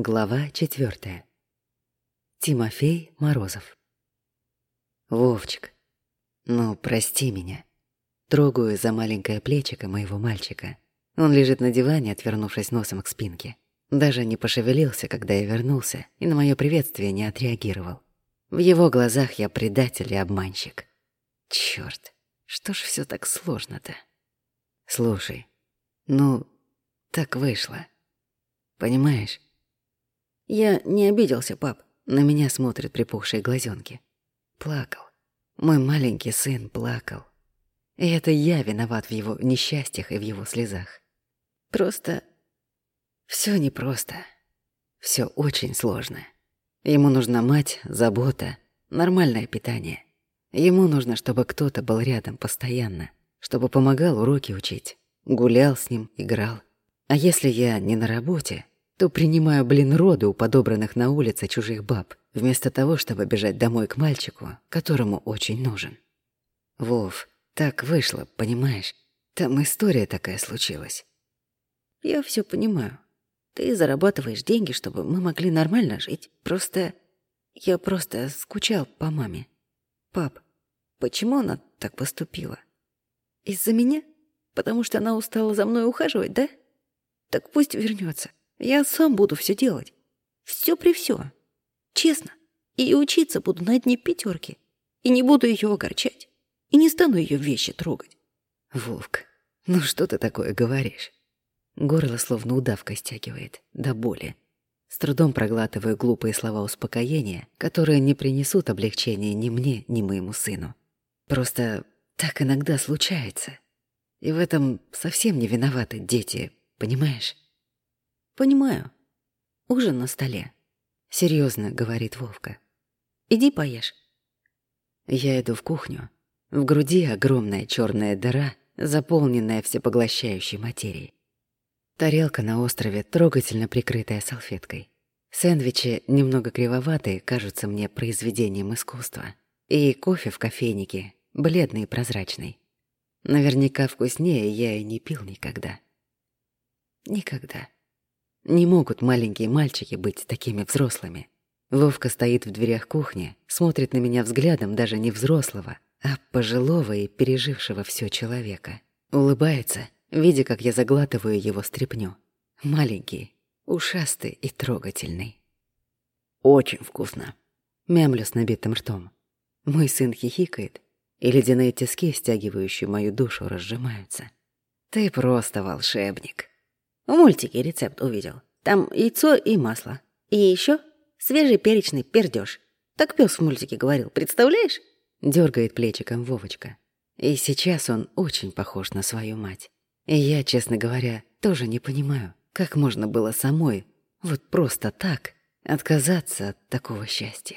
Глава четвертая. Тимофей Морозов. Вовчик, ну прости меня. Трогаю за маленькое плечико моего мальчика. Он лежит на диване, отвернувшись носом к спинке. Даже не пошевелился, когда я вернулся, и на мое приветствие не отреагировал. В его глазах я предатель и обманщик. Чёрт, что ж всё так сложно-то? Слушай, ну, так вышло. Понимаешь? Я не обиделся, пап. На меня смотрят припухшие глазенки. Плакал. Мой маленький сын плакал. И это я виноват в его несчастьях и в его слезах. Просто все непросто. Все очень сложно. Ему нужна мать, забота, нормальное питание. Ему нужно, чтобы кто-то был рядом постоянно, чтобы помогал уроки учить, гулял с ним, играл. А если я не на работе, то принимаю, блин, роды у подобранных на улице чужих баб, вместо того, чтобы бежать домой к мальчику, которому очень нужен. Вов, так вышло, понимаешь? Там история такая случилась. Я все понимаю. Ты зарабатываешь деньги, чтобы мы могли нормально жить. Просто... Я просто скучал по маме. Пап, почему она так поступила? Из-за меня? Потому что она устала за мной ухаживать, да? Так пусть вернется. Я сам буду все делать. Все при все. Честно. И учиться буду на одни пятерки. И не буду ее огорчать. И не стану ее вещи трогать. Вовк, ну что ты такое говоришь? Горло словно удавка стягивает, до боли. С трудом проглатываю глупые слова успокоения, которые не принесут облегчения ни мне, ни моему сыну. Просто так иногда случается. И в этом совсем не виноваты дети, понимаешь? Понимаю. Ужин на столе. Серьезно, говорит Вовка. Иди поешь. Я иду в кухню. В груди огромная черная дыра, заполненная всепоглощающей материей. Тарелка на острове, трогательно прикрытая салфеткой. Сэндвичи, немного кривоватые, кажутся мне произведением искусства. И кофе в кофейнике, бледный и прозрачный. Наверняка вкуснее я и не пил никогда. Никогда. Не могут маленькие мальчики быть такими взрослыми. Вовка стоит в дверях кухни, смотрит на меня взглядом даже не взрослого, а пожилого и пережившего все человека. Улыбается видя, как я заглатываю его стряпню. Маленький, ушастый и трогательный. «Очень вкусно», — мямлю с набитым ртом. Мой сын хихикает, и ледяные тиски, стягивающие мою душу, разжимаются. «Ты просто волшебник». В мультике рецепт увидел. Там яйцо и масло. И еще свежий перечный пердеж. Так пес в мультике говорил, представляешь? Дергает плечиком Вовочка. И сейчас он очень похож на свою мать. И я, честно говоря, тоже не понимаю, как можно было самой, вот просто так, отказаться от такого счастья.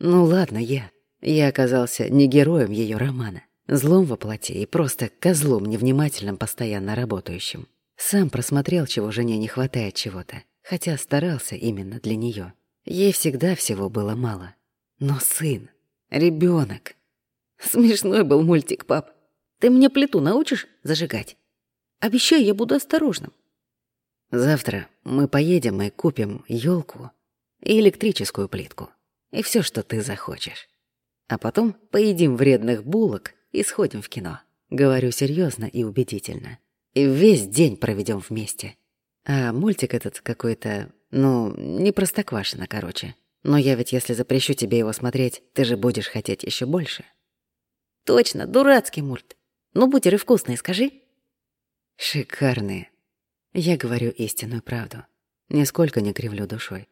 Ну ладно, я. Я оказался не героем ее романа, злом во плоти и просто козлом невнимательным, постоянно работающим. Сам просмотрел, чего жене не хватает чего-то, хотя старался именно для нее. Ей всегда всего было мало. Но сын, ребенок. Смешной был мультик, пап. Ты мне плиту научишь зажигать? Обещаю, я буду осторожным. Завтра мы поедем и купим елку и электрическую плитку. И все, что ты захочешь. А потом поедим вредных булок и сходим в кино. Говорю серьезно и убедительно. И весь день проведем вместе. А мультик этот какой-то, ну, не простоквашино, короче. Но я ведь, если запрещу тебе его смотреть, ты же будешь хотеть еще больше. Точно, дурацкий мульт. Ну, бутеры вкусные, скажи. Шикарные. Я говорю истинную правду. Нисколько не кривлю душой.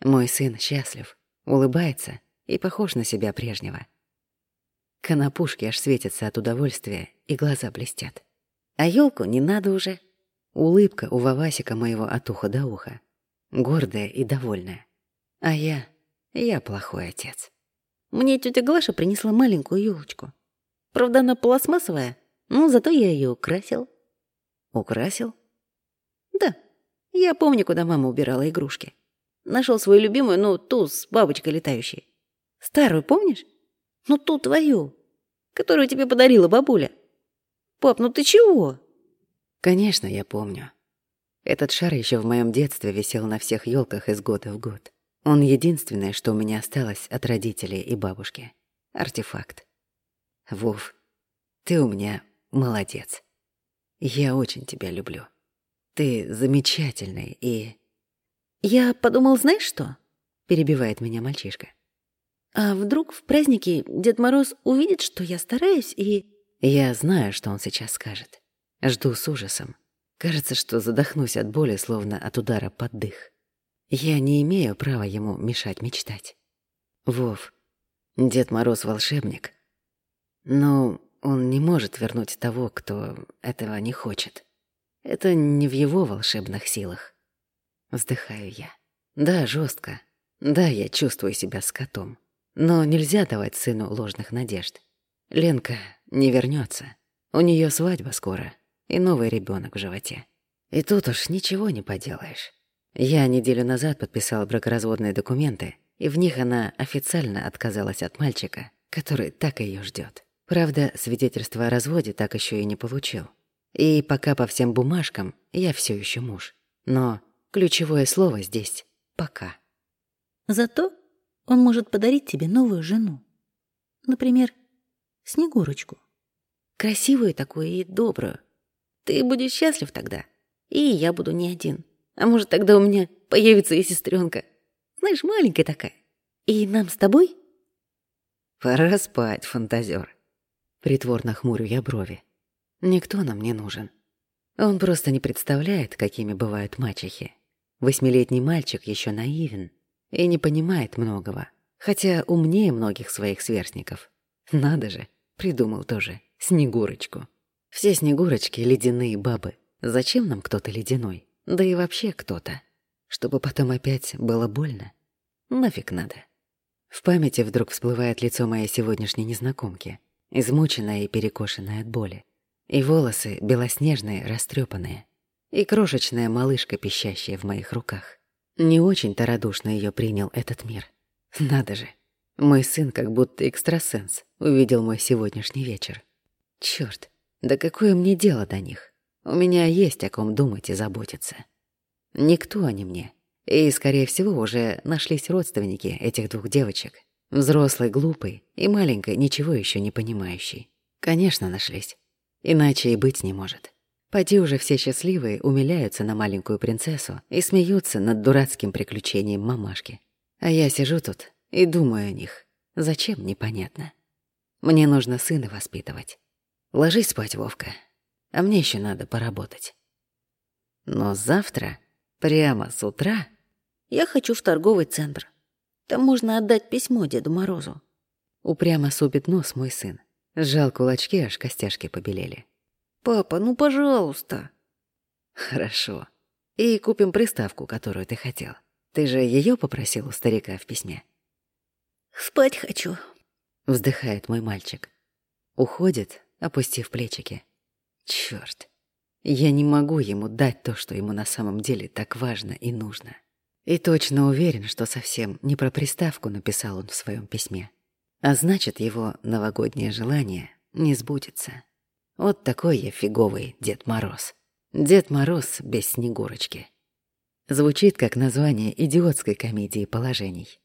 Мой сын счастлив, улыбается и похож на себя прежнего. Конопушки аж светятся от удовольствия, и глаза блестят. А елку не надо уже. Улыбка у Вавасика моего от уха до уха. Гордая и довольная. А я... я плохой отец. Мне тетя Глаша принесла маленькую елочку. Правда, она пластмассовая, но зато я ее украсил. Украсил? Да. Я помню, куда мама убирала игрушки. Нашел свою любимую, ну, ту с бабочкой летающей. Старую, помнишь? Ну, ту твою, которую тебе подарила бабуля. Пап, ну ты чего? Конечно, я помню. Этот шар еще в моем детстве висел на всех елках из года в год. Он единственное, что у меня осталось от родителей и бабушки. Артефакт. Вов, ты у меня молодец. Я очень тебя люблю. Ты замечательный и... Я подумал, знаешь что? Перебивает меня мальчишка. А вдруг в празднике Дед Мороз увидит, что я стараюсь и... Я знаю, что он сейчас скажет. Жду с ужасом. Кажется, что задохнусь от боли, словно от удара под дых. Я не имею права ему мешать мечтать. Вов, Дед Мороз волшебник. Но он не может вернуть того, кто этого не хочет. Это не в его волшебных силах. Вздыхаю я. Да, жестко. Да, я чувствую себя скотом. Но нельзя давать сыну ложных надежд. Ленка не вернется. У нее свадьба скоро и новый ребенок в животе. И тут уж ничего не поделаешь. Я неделю назад подписал бракоразводные документы, и в них она официально отказалась от мальчика, который так ее ждет. Правда, свидетельство о разводе так еще и не получил. И пока по всем бумажкам я все еще муж. Но ключевое слово здесь «пока». Зато он может подарить тебе новую жену. Например, Снегурочку. Красивую такую и добрую. Ты будешь счастлив тогда, и я буду не один. А может, тогда у меня появится и сестренка. Знаешь, маленькая такая. И нам с тобой? Пора спать, фантазер. Притворно хмурю я брови. Никто нам не нужен. Он просто не представляет, какими бывают мачехи. Восьмилетний мальчик еще наивен и не понимает многого, хотя умнее многих своих сверстников. Надо же, придумал тоже Снегурочку. Все Снегурочки — ледяные бабы. Зачем нам кто-то ледяной? Да и вообще кто-то. Чтобы потом опять было больно? Нафиг надо. В памяти вдруг всплывает лицо моей сегодняшней незнакомки, измученное и перекошенное от боли. И волосы белоснежные, растрепанные. И крошечная малышка, пищащая в моих руках. Не очень-то радушно ее принял этот мир. Надо же. Мой сын, как будто экстрасенс, увидел мой сегодняшний вечер. Чёрт, да какое мне дело до них? У меня есть о ком думать и заботиться. Никто они мне. И, скорее всего, уже нашлись родственники этих двух девочек. Взрослый, глупый и маленькой, ничего еще не понимающий. Конечно, нашлись. Иначе и быть не может. Поди уже все счастливые умиляются на маленькую принцессу и смеются над дурацким приключением мамашки. А я сижу тут и думаю о них. Зачем, непонятно. Мне нужно сына воспитывать. Ложись спать, Вовка. А мне еще надо поработать. Но завтра, прямо с утра... Я хочу в торговый центр. Там можно отдать письмо Деду Морозу. Упрямо супит нос мой сын. Сжал кулачки, аж костяшки побелели. «Папа, ну пожалуйста!» «Хорошо. И купим приставку, которую ты хотел. Ты же ее попросил у старика в письме?» «Спать хочу», — вздыхает мой мальчик. Уходит, опустив плечики. Чёрт. Я не могу ему дать то, что ему на самом деле так важно и нужно. И точно уверен, что совсем не про приставку написал он в своем письме. А значит, его новогоднее желание не сбудется. Вот такой я фиговый Дед Мороз. Дед Мороз без Снегурочки. Звучит как название идиотской комедии положений.